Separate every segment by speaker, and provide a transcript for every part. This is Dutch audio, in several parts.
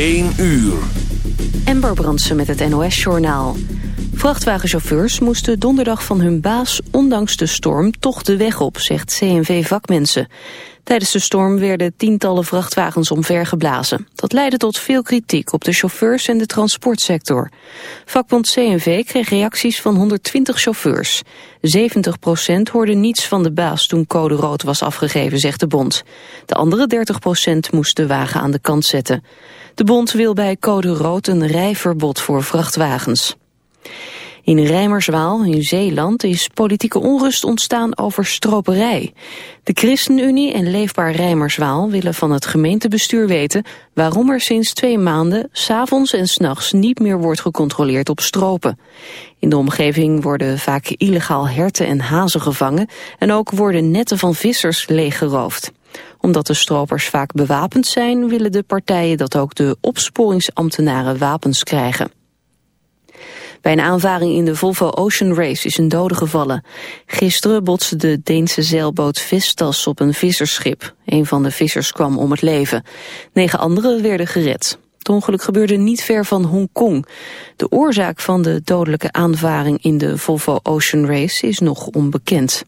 Speaker 1: 1 uur.
Speaker 2: Ember Brandsen met het NOS-journaal. Vrachtwagenchauffeurs moesten donderdag van hun baas ondanks de storm toch de weg op, zegt CNV-vakmensen. Tijdens de storm werden tientallen vrachtwagens omvergeblazen. Dat leidde tot veel kritiek op de chauffeurs en de transportsector. Vakbond CNV kreeg reacties van 120 chauffeurs. 70% hoorde niets van de baas toen code rood was afgegeven, zegt de bond. De andere 30% moest de wagen aan de kant zetten. De bond wil bij code rood een rijverbod voor vrachtwagens. In Rijmerswaal in Zeeland is politieke onrust ontstaan over stroperij. De ChristenUnie en Leefbaar Rijmerswaal willen van het gemeentebestuur weten waarom er sinds twee maanden s'avonds en s'nachts niet meer wordt gecontroleerd op stropen. In de omgeving worden vaak illegaal herten en hazen gevangen en ook worden netten van vissers leeggeroofd omdat de stropers vaak bewapend zijn, willen de partijen dat ook de opsporingsambtenaren wapens krijgen. Bij een aanvaring in de Volvo Ocean Race is een dode gevallen. Gisteren botste de Deense zeilboot Vestas op een visserschip. Een van de vissers kwam om het leven. Negen anderen werden gered. Het ongeluk gebeurde niet ver van Hongkong. De oorzaak van de dodelijke aanvaring in de Volvo Ocean Race is nog onbekend.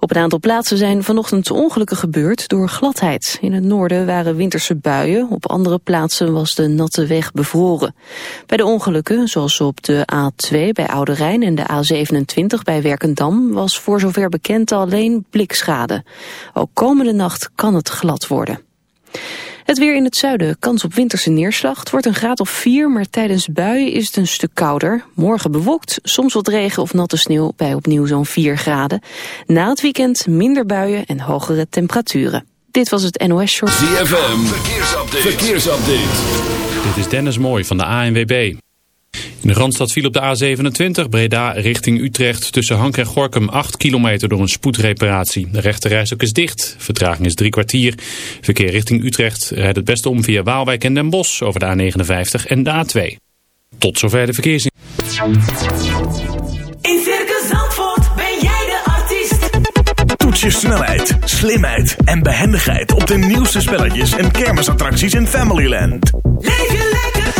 Speaker 2: Op een aantal plaatsen zijn vanochtend ongelukken gebeurd door gladheid. In het noorden waren winterse buien, op andere plaatsen was de natte weg bevroren. Bij de ongelukken, zoals op de A2 bij Oude Rijn en de A27 bij Werkendam, was voor zover bekend alleen blikschade. Ook komende nacht kan het glad worden. Het weer in het zuiden, kans op winterse neerslag. Wordt een graad of 4, maar tijdens buien is het een stuk kouder. Morgen bewolkt, soms wat regen of natte sneeuw bij opnieuw zo'n 4 graden. Na het weekend minder buien en hogere temperaturen. Dit was het NOS Short.
Speaker 1: ZFM, verkeersupdate. verkeersupdate.
Speaker 3: Dit is Dennis Mooij van de ANWB. In de Randstad viel op de A27 Breda richting Utrecht tussen Hank en Gorkum 8 kilometer door een spoedreparatie. De rechte ook is dicht. Vertraging is drie kwartier. Verkeer richting Utrecht rijdt het beste om via Waalwijk en Den Bosch over de A59 en de A2. Tot zover de verkeers.
Speaker 4: In Circus Zandvoort ben jij de artiest.
Speaker 5: Toets je snelheid, slimheid en behendigheid op de nieuwste spelletjes en kermisattracties in Familyland.
Speaker 4: Leef je lekker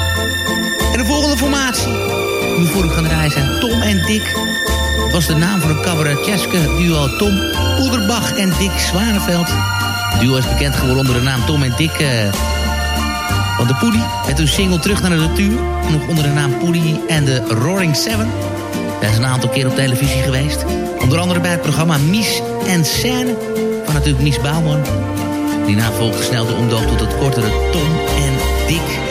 Speaker 6: Formatie. Die voor u gaan draaien zijn Tom en Dick. Dat was de naam van een cabaretjeske duo Tom Poederbach en Dick Zwaneveld. Het duo is bekend geworden onder de naam Tom en Dick... eh, van de Poedie met hun single Terug naar de Natuur. Nog onder de naam Poedie en de Roaring Seven. Daar is een aantal keer op televisie geweest. Onder andere bij het programma Mies en Scène van natuurlijk Mies Bouwman. Daarna volgde snel de omdoop tot het kortere Tom en Dick.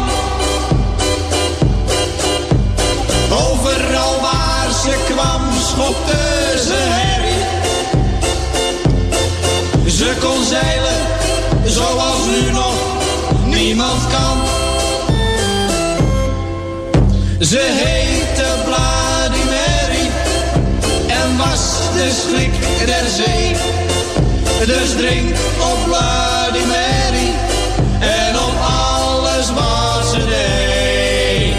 Speaker 7: niemand kan. Ze heette Vladimir en was de schrik der zee.
Speaker 8: Dus drink op Vladimir en op alles wat ze deed.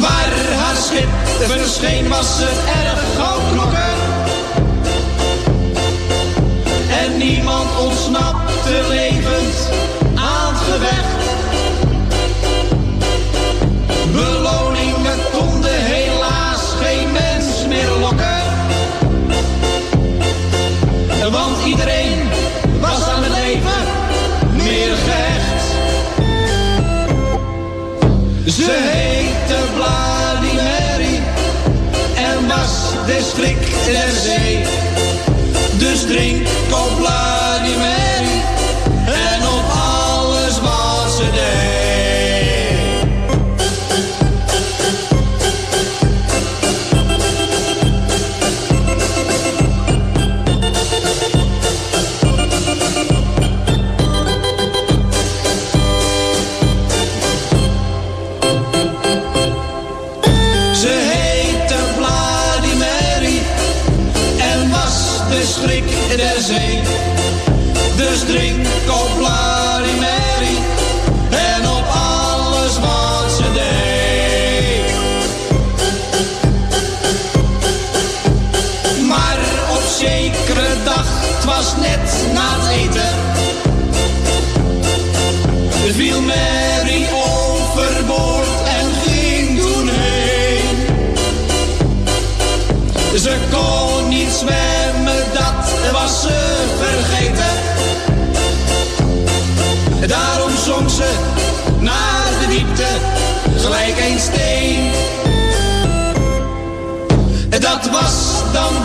Speaker 8: Waar haar schip verscheen was ze erg groot niemand ontsnapte levend aan het gevecht. Beloningen konden helaas geen mens meer lokken. Want iedereen was aan het leven meer gehecht. Ze heette Mary en was de schrik der zee. Drink. Op Bloody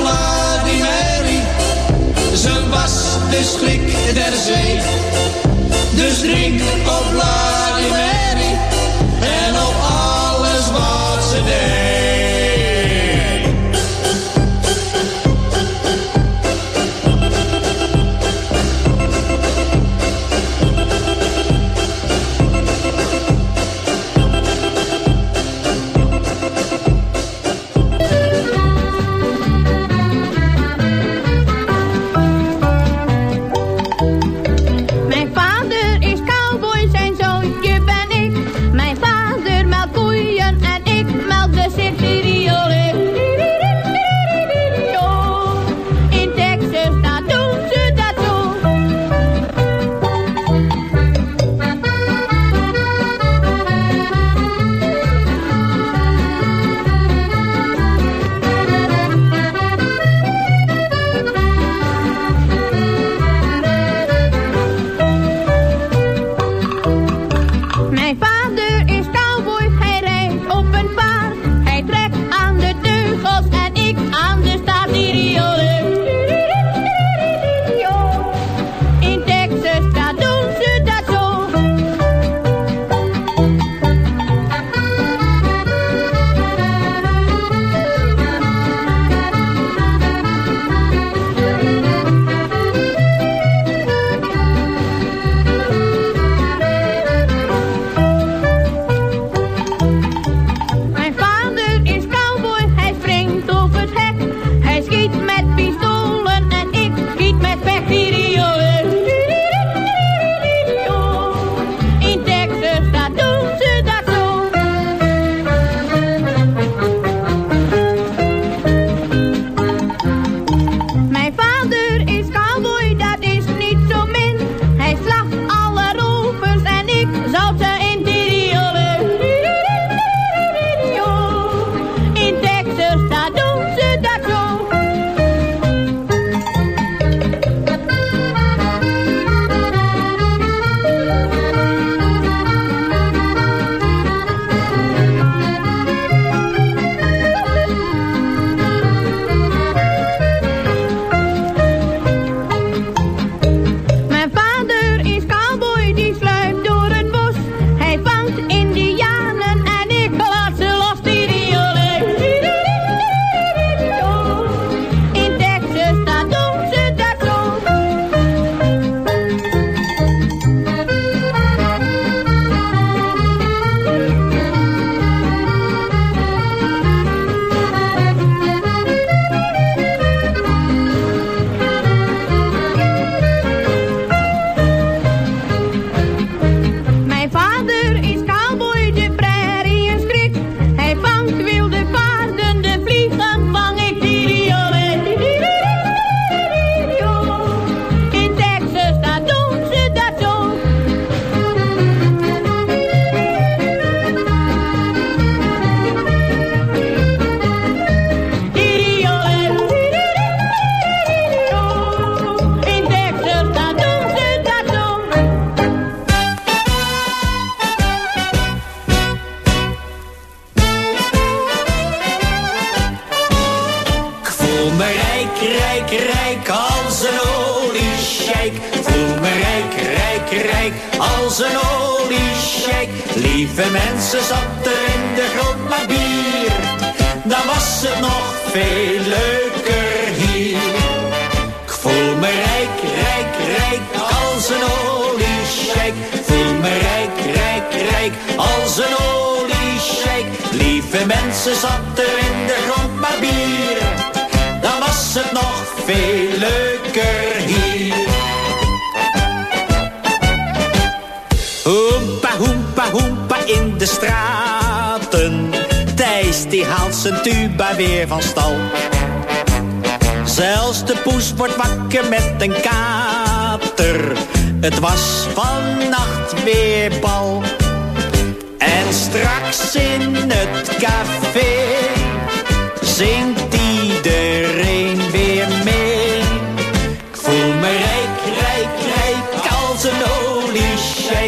Speaker 8: Bloody Mary, ze was de schrik der zee. Dus drink op Bloody Mary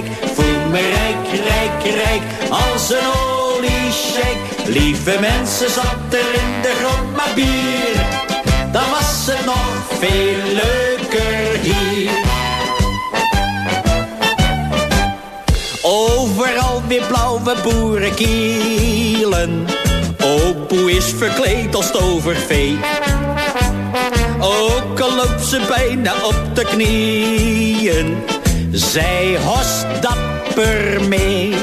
Speaker 7: Voel me rijk, rijk, rijk als een oliesjeik. Lieve mensen, zat er in de grond maar bier. Dan was het nog veel leuker hier. Overal weer blauwe boerenkielen. Opoe is verkleed als tovervee. Ook al loopt ze bijna op de knieën. Zij host dapper mee.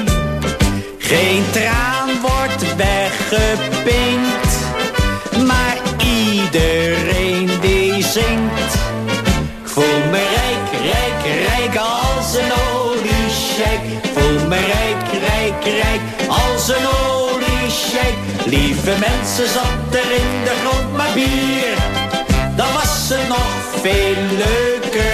Speaker 7: Geen traan wordt weggepinkt. Maar iedereen die zingt. Ik voel me rijk, rijk, rijk als een oliesjeik. Voel me rijk, rijk, rijk als een oliesjeik. Lieve mensen, zat er in de grond maar bier. Dan was het nog veel leuker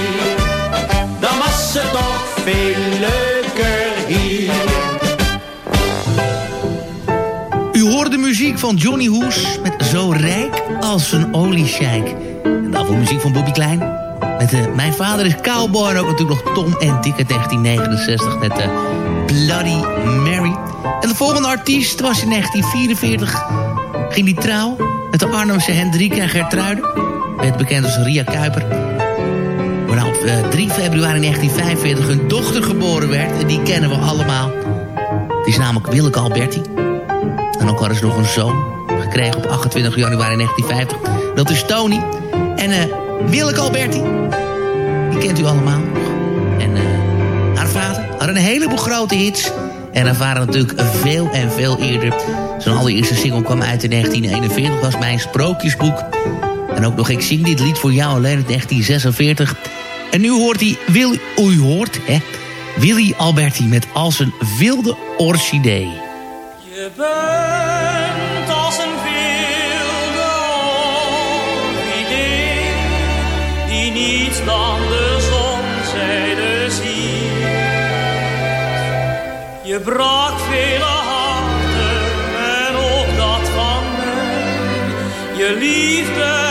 Speaker 7: Het nog veel leuker hier.
Speaker 6: U hoorde de muziek van Johnny Hoes met Zo rijk als een oliesjeik. En daarvoor muziek van Bobby Klein. Met uh, Mijn vader is cowboy en ook natuurlijk nog Tom en Dick uit 1969 met uh, Bloody Mary. En de volgende artiest was in 1944. Ging die trouw met de Arnhemse en Gertruiden. Werd bekend als Ria Kuiper. Waarna op uh, 3 februari 1945 hun dochter geboren werd. En die kennen we allemaal. Het is namelijk Willeke Alberti. En ook hadden ze nog een zoon gekregen op 28 januari 1950. Dat is Tony. En uh, Willeke Alberti, die kent u allemaal. En uh, haar vader had een heleboel grote hits. En haar vader natuurlijk veel en veel eerder. Zijn allereerste single kwam uit in 1941, was mijn sprookjesboek. En ook nog Ik zing dit lied voor jou alleen in 1946. En nu hoort hij, Wil, u hoort, hè, Willy Alberti met Als een wilde orchidee.
Speaker 9: Je bent als een wilde orchidee die niets dan de zonzijde ziet. Je brak vele harten en ook dat van mij. Je liefde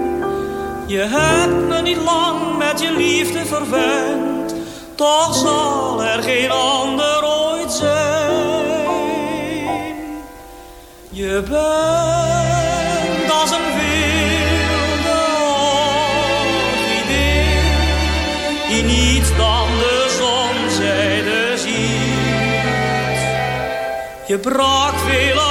Speaker 9: je hebt me niet lang met je liefde verwend, toch zal er geen ander ooit zijn. Je bent als een wilde orchidee, die niet dan de zonzijde ziet. Je brak vele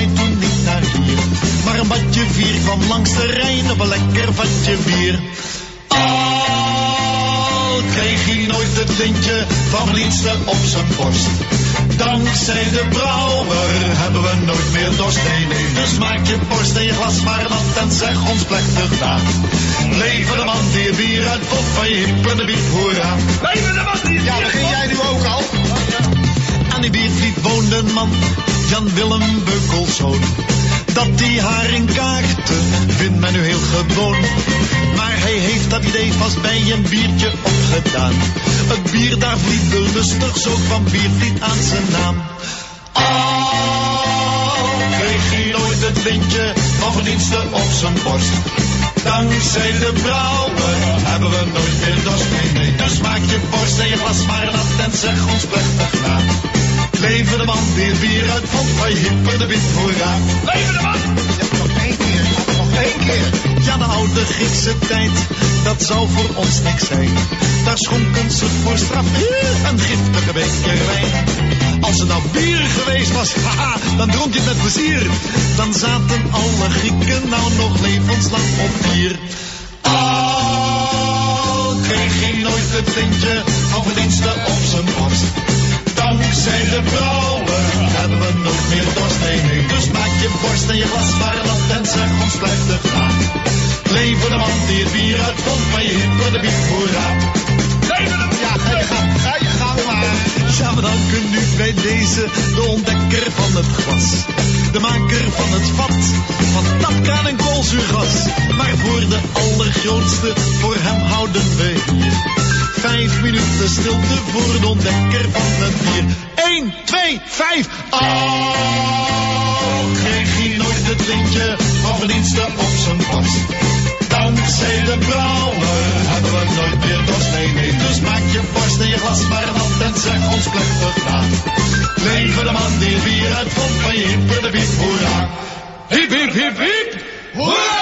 Speaker 10: toen niet naar hier. Maar een badje vier kwam langs de Rijn op een lekker vatje bier. Al kreeg hij nooit het lintje van verdienste op zijn borst. Dankzij de brouwer hebben we nooit meer dorst. Nee, nee, dus maak je borst en je glas maar nat en zeg ons plechtig na. Leven de man die bier uitvond van je hip en de biep, hoera.
Speaker 11: Leven de man die het
Speaker 10: Ja,
Speaker 11: bier
Speaker 10: begin jij nu ook al? Aan die biervliet woonde een man, Jan Willem Beukelszoon. Dat die haar in kaarten vindt men nu heel gewoon. Maar hij heeft dat idee vast bij een biertje opgedaan. Het bier daar vliet lustig, zo kwam biervliet aan zijn naam. Al kreeg hij nooit het lintje van verdiensten op zijn borst. Dankzij de brouwer hebben we nooit meer dorst. Nee, nee, dus maak je borst en je glas maar nat en zeg ons plechtig na. Leven de man die het bier uitvond van je hip en de wit hoera.
Speaker 11: Leven de man.
Speaker 10: nog één keer, nog één keer. Ja, de oude Griekse tijd, dat zou voor ons niks zijn. Daar schonken ze voor straf een giftige beker wijn. Als het nou bier geweest was, haha, dan dronk je het met plezier. Dan zaten alle Grieken nou nog levenslang op bier. Al kreeg hij nooit het lintje van verdiensten op zijn borst. Dankzij de brouwer hebben we nooit meer dorst. Nee, dus maak je borst en je glas maar nat en zeg ons plechtig na. Leven de man die het bier uitvond van je hip en de
Speaker 11: de man.
Speaker 10: Ja, ga je gang, ga maar. Ja, we danken nu bij deze de ontdekker van het glas. De maker van het vat, van tapkraan en koolzuurgas. Maar voor de allergrootste, voor hem houden we hier. Vijf minuten stilte voor de ontdekker van het bier. 1, 2, 5. Oh, kreeg hij nooit het lintje van verdiensten op zijn borst. Dankzij de brouwer hebben we nooit meer dorst. Nee, nee, dus maak je borst en je glas maar nat en zeg ons plechtig na. Leven de man die bier uitvond van je hip en de biep, hoera. Hip, hip, hip, hip, hoera!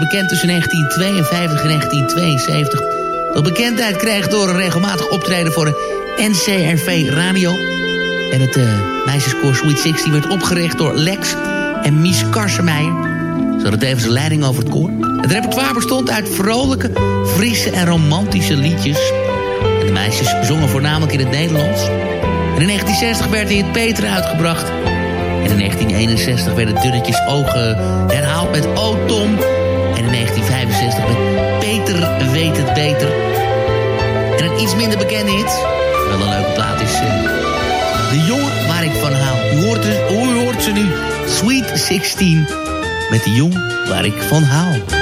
Speaker 6: bekend tussen 1952 en 1972. Dat bekendheid kreeg door een regelmatig optreden voor de NCRV Radio. En het uh, meisjeskoor Sweet 16 werd opgericht door Lex en Mies Karsemeijer. Ze hadden tevens een leiding over het koor. Het repertoire bestond uit vrolijke, frisse en romantische liedjes. En de meisjes zongen voornamelijk in het Nederlands. En in 1960 werd hij het Peter uitgebracht. En in 1961 werden Dunnetjes Ogen herhaald met O Tom... En in 1965 met Peter weet het beter. En een iets minder bekende hit, wel een leuke plaat is... Uh, de jongen waar ik van hou. U hoort, hoort ze nu, Sweet 16, met
Speaker 12: de jongen waar ik van hou.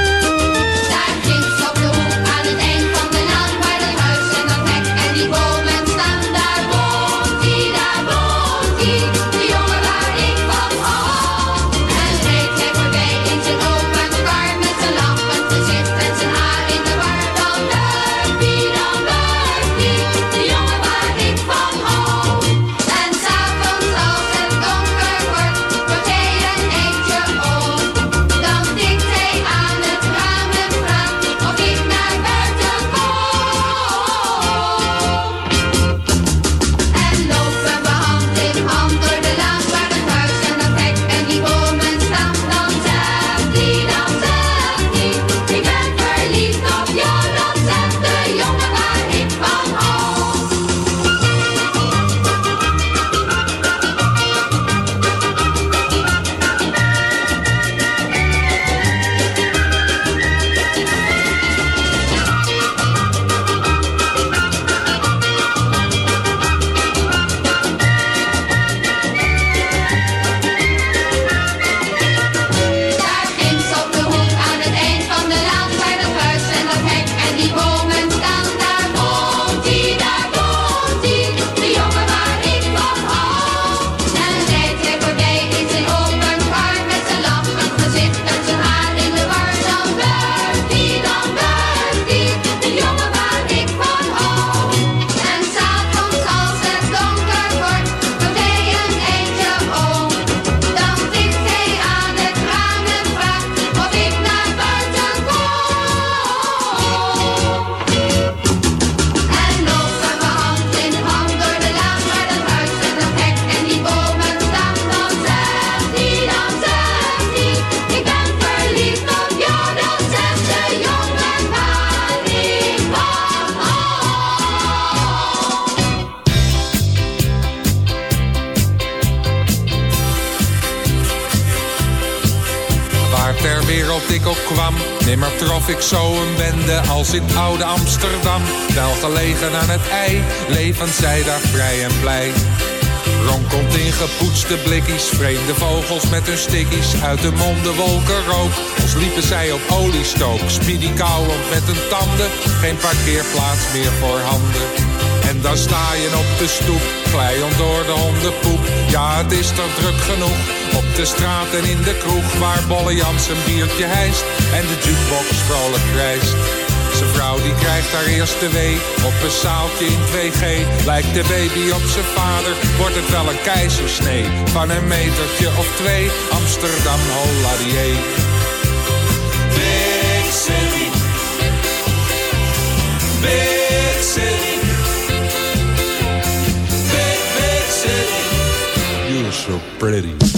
Speaker 13: Wereld ik ook kwam. Nimmer trof ik zo een bende als in oude Amsterdam. Wel gelegen aan het ei, leven zij daar vrij en blij. Ronkelt in gepoetste blikkies, vreemde vogels met hun stickies. Uit de monden wolken rook, als liepen zij op oliestook. Speedy kauwend met hun tanden, geen parkeerplaats meer voor handen. En dan sta je op de stoep, glijend door de hondenpoep. Ja, het is toch druk genoeg, op de straat en in de kroeg. Waar Bolle Jans een biertje hijst en de jukebox vrolijk krijst. Zijn vrouw die krijgt haar eerste wee op een zaaltje in 2G. Lijkt de baby op zijn vader, wordt het wel een keizersnee. Van een metertje of twee, Amsterdam, holladier.
Speaker 14: Big city. Big city. Big, big city.
Speaker 13: You're so pretty.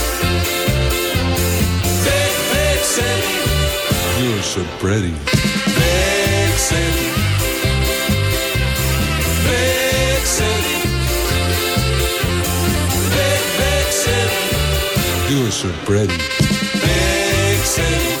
Speaker 14: Big, big city.
Speaker 13: You're so pretty.
Speaker 14: Big city. Big city. Big, big city.
Speaker 13: You're so pretty.
Speaker 14: Big city.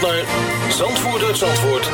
Speaker 15: naar Zandvoort uit Zandvoort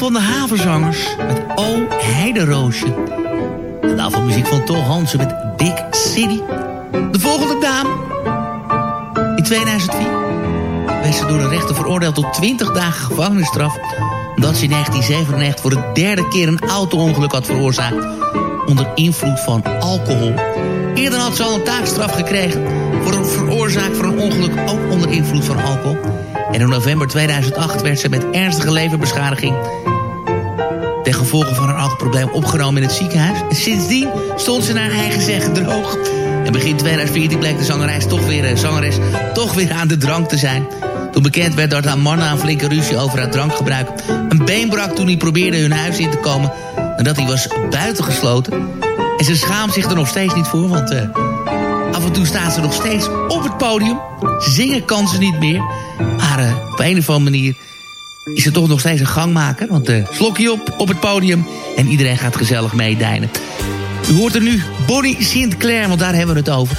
Speaker 6: van de havenzangers met O Heideroosje. En daarvoor muziek van Tol Hansen met Big City. De volgende dame. In 2004 werd ze door de rechter veroordeeld tot 20 dagen gevangenisstraf... omdat ze in 1997 voor de derde keer een auto-ongeluk had veroorzaakt... onder invloed van alcohol. Eerder had ze al een taakstraf gekregen... voor een veroorzaak van een ongeluk ook onder invloed van alcohol. En in november 2008 werd ze met ernstige leverbeschadiging... ten gevolge van haar alcoholprobleem opgenomen in het ziekenhuis. En sindsdien stond ze naar eigen zeggen droog... En begin 2014 bleek de zangeres toch weer, eh, zangeres toch weer aan de drank te zijn. Toen bekend werd dat haar man een flinke ruzie over haar drankgebruik... een been brak toen hij probeerde hun huis in te komen... en dat hij was buitengesloten. En ze schaamt zich er nog steeds niet voor, want... eh, af en toe staat ze nog steeds op het podium. Zingen kan ze niet meer. Maar eh, op een of andere manier is ze toch nog steeds een gangmaker. Want eh slokje op op het podium en iedereen gaat gezellig meedijnen. U hoort er nu Bonnie Sinclair, want daar hebben we het over.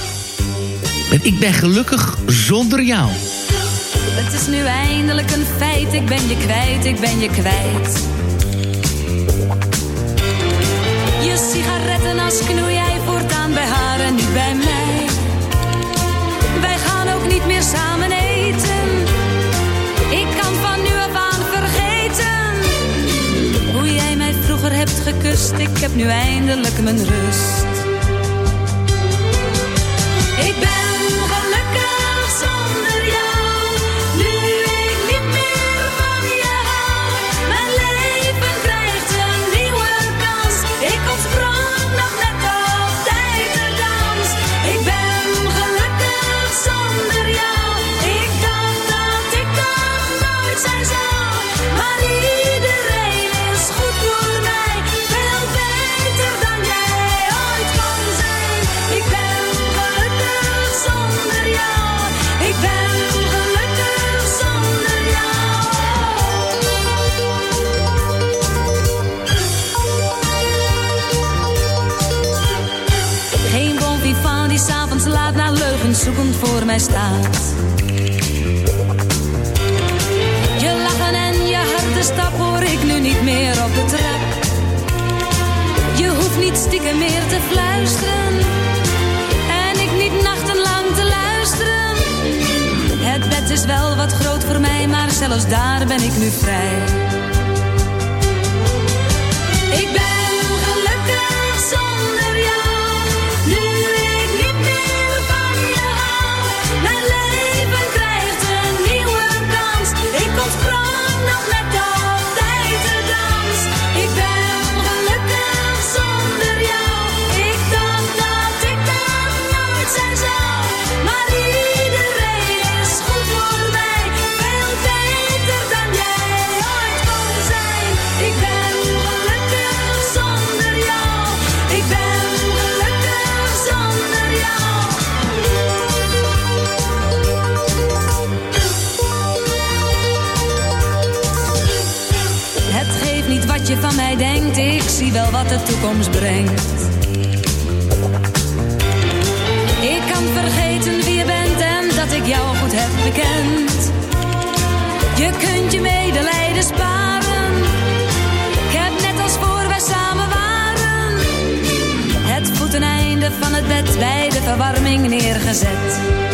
Speaker 6: Ik ben gelukkig zonder jou.
Speaker 16: Het is nu eindelijk een feit, ik ben je kwijt, ik ben je kwijt. Je sigarettenas knoei jij voortaan bij haar en niet bij mij. Wij gaan ook niet meer samen gekust, ik heb nu eindelijk mijn rust. Ik ben gelukkig zonder jou. Komt voor mij staat. Je lachen en je harde stap hoor ik nu niet meer op de trap. Je hoeft niet stiekem meer te fluisteren. En ik niet nachtenlang te luisteren. Het bed is wel wat groot voor mij, maar zelfs daar ben ik nu vrij. Ik ben je van mij denkt, ik zie wel wat de toekomst brengt. Ik kan vergeten wie je bent en dat ik jou goed heb bekend. Je kunt je medelijden sparen. Ik heb net als voor wij samen waren. Het voeteneinde van het bed bij de verwarming neergezet.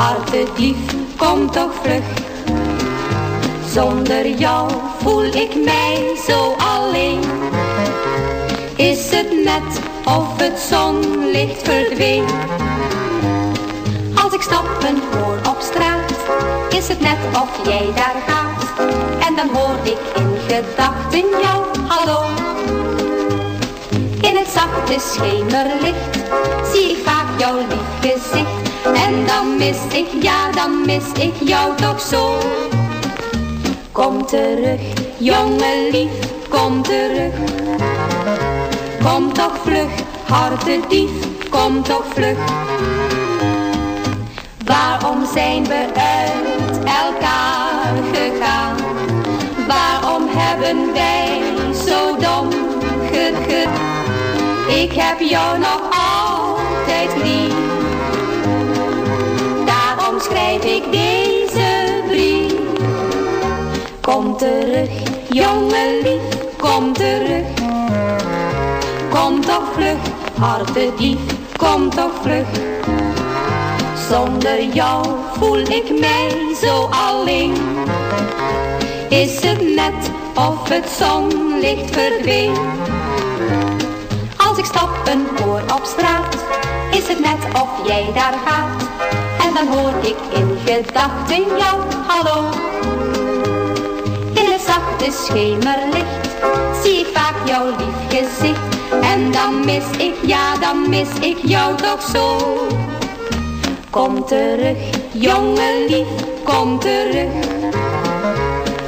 Speaker 12: Vlug, hartedief, kom toch vlug. Zonder jou voel ik mij zo alleen. Is het net of het zonlicht verdween? Als ik stappen hoor op straat, is het net of jij daar gaat. En dan hoor ik in gedachten jou, hallo. In het zachte schemerlicht zie ik vaak jouw lief gezicht. En dan mis ik, ja dan mis ik jou toch zo. Kom terug, jongen lief, kom terug. Kom toch vlug, hartedief, kom toch vlug. Waarom zijn we uit elkaar gegaan? Waarom hebben wij zo dom ge Ik heb jou nog altijd lief. Schrijf ik deze brief. Kom terug, jongen lief, kom terug. Kom toch vlug, hartedief, kom toch vlug. Zonder jou voel ik mij zo alleen. Is het net of het zonlicht verdween? Als ik stappen hoor op straat, is het net of jij daar gaat. Dan hoor ik in gedachten jou, hallo. In het zachte schemerlicht zie ik vaak jouw lief gezicht. En dan mis ik, ja dan mis ik jou toch zo. Kom terug, jongen lief, kom terug.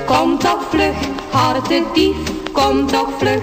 Speaker 12: Kom toch vlug, hartedief, kom toch vlug.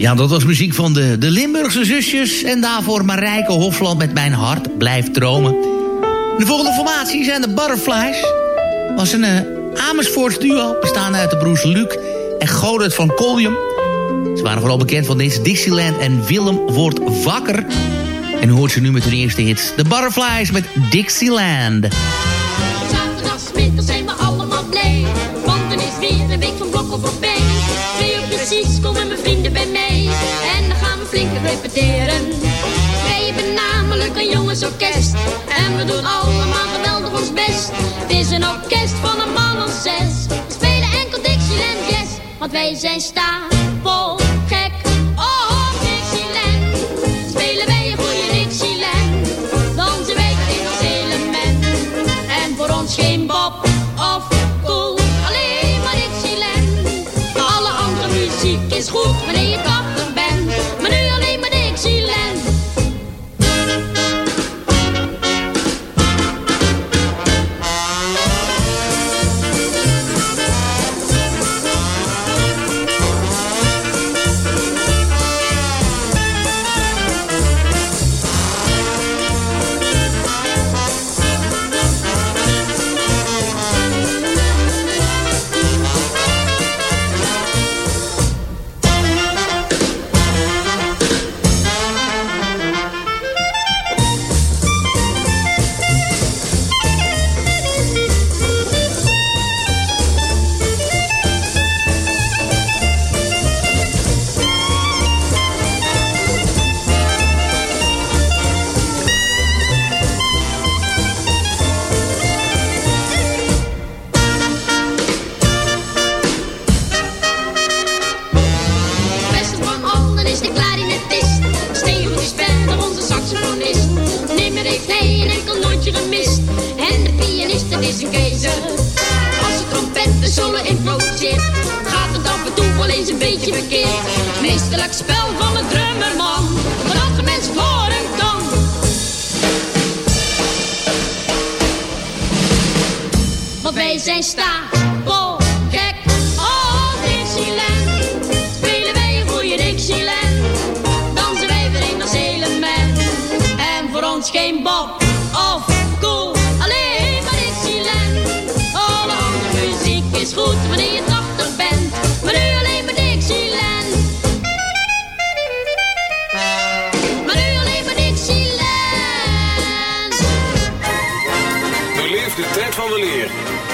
Speaker 6: Ja, dat was muziek van de, de Limburgse zusjes. En daarvoor Marijke Hofland met Mijn Hart Blijft Dromen. De volgende formatie zijn de Butterflies. was een uh, Amersfoorts duo, bestaande uit de broers Luc en Godert van Collium. Ze waren vooral bekend van deze Dixieland en Willem wordt wakker. En hoort ze nu met hun eerste hits. De Butterflies met Dixieland.
Speaker 17: Zaterdagmiddag zijn we allemaal blij. Want dan is weer een week van blokken voorbij. Twee uur precies komen flink repeteren. Wij hebben namelijk een jongensorkest. En we doen allemaal geweldig ons best. Het is een orkest van een man of zes. We spelen enkel Dixieland Jazz. Want wij zijn stapel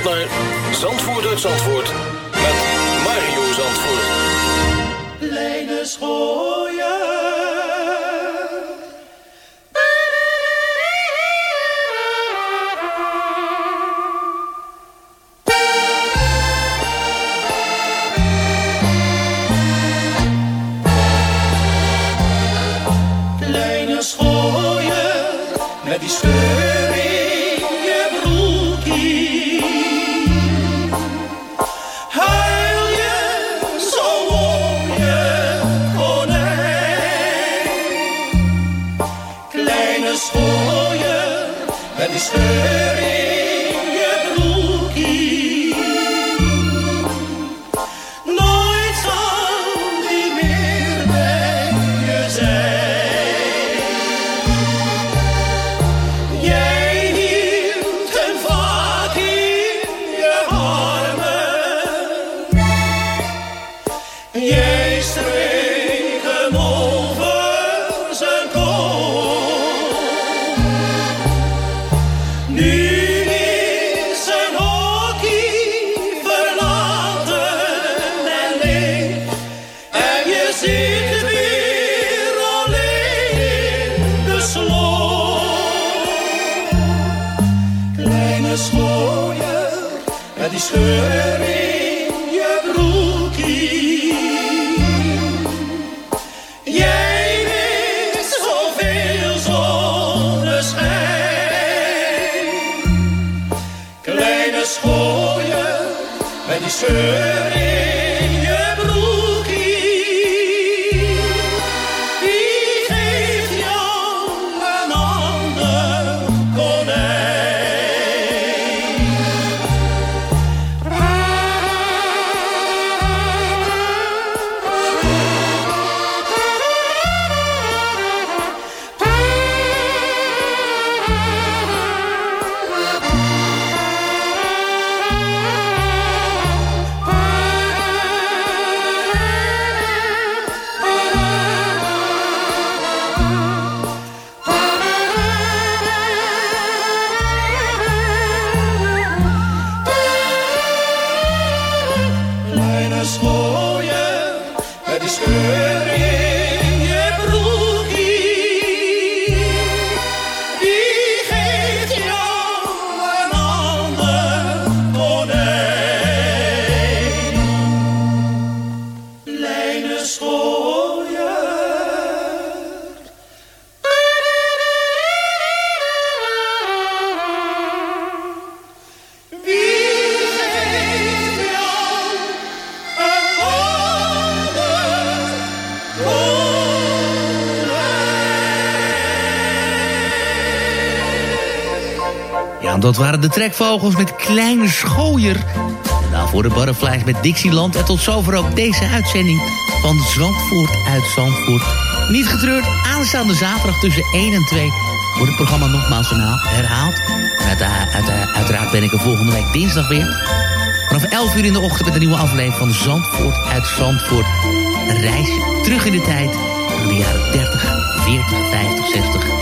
Speaker 15: naar Zandvoort uit Zandvoort met Mario Zandvoort.
Speaker 9: Kleine schooier. Met die
Speaker 6: dat waren de trekvogels met Kleine Schooier. Daarvoor de Butterflies met Dixieland. En tot zover ook deze uitzending van Zandvoort uit Zandvoort. Niet getreurd, aanstaande zaterdag tussen 1 en 2 wordt het programma nogmaals herhaal- herhaald. En uit, uit- uiteraard ben ik er volgende week dinsdag weer. Vanaf 11 uur in de ochtend met een nieuwe aflevering van Zandvoort uit Zandvoort. Een reis terug in de tijd naar de jaren 30, 40, 50, 60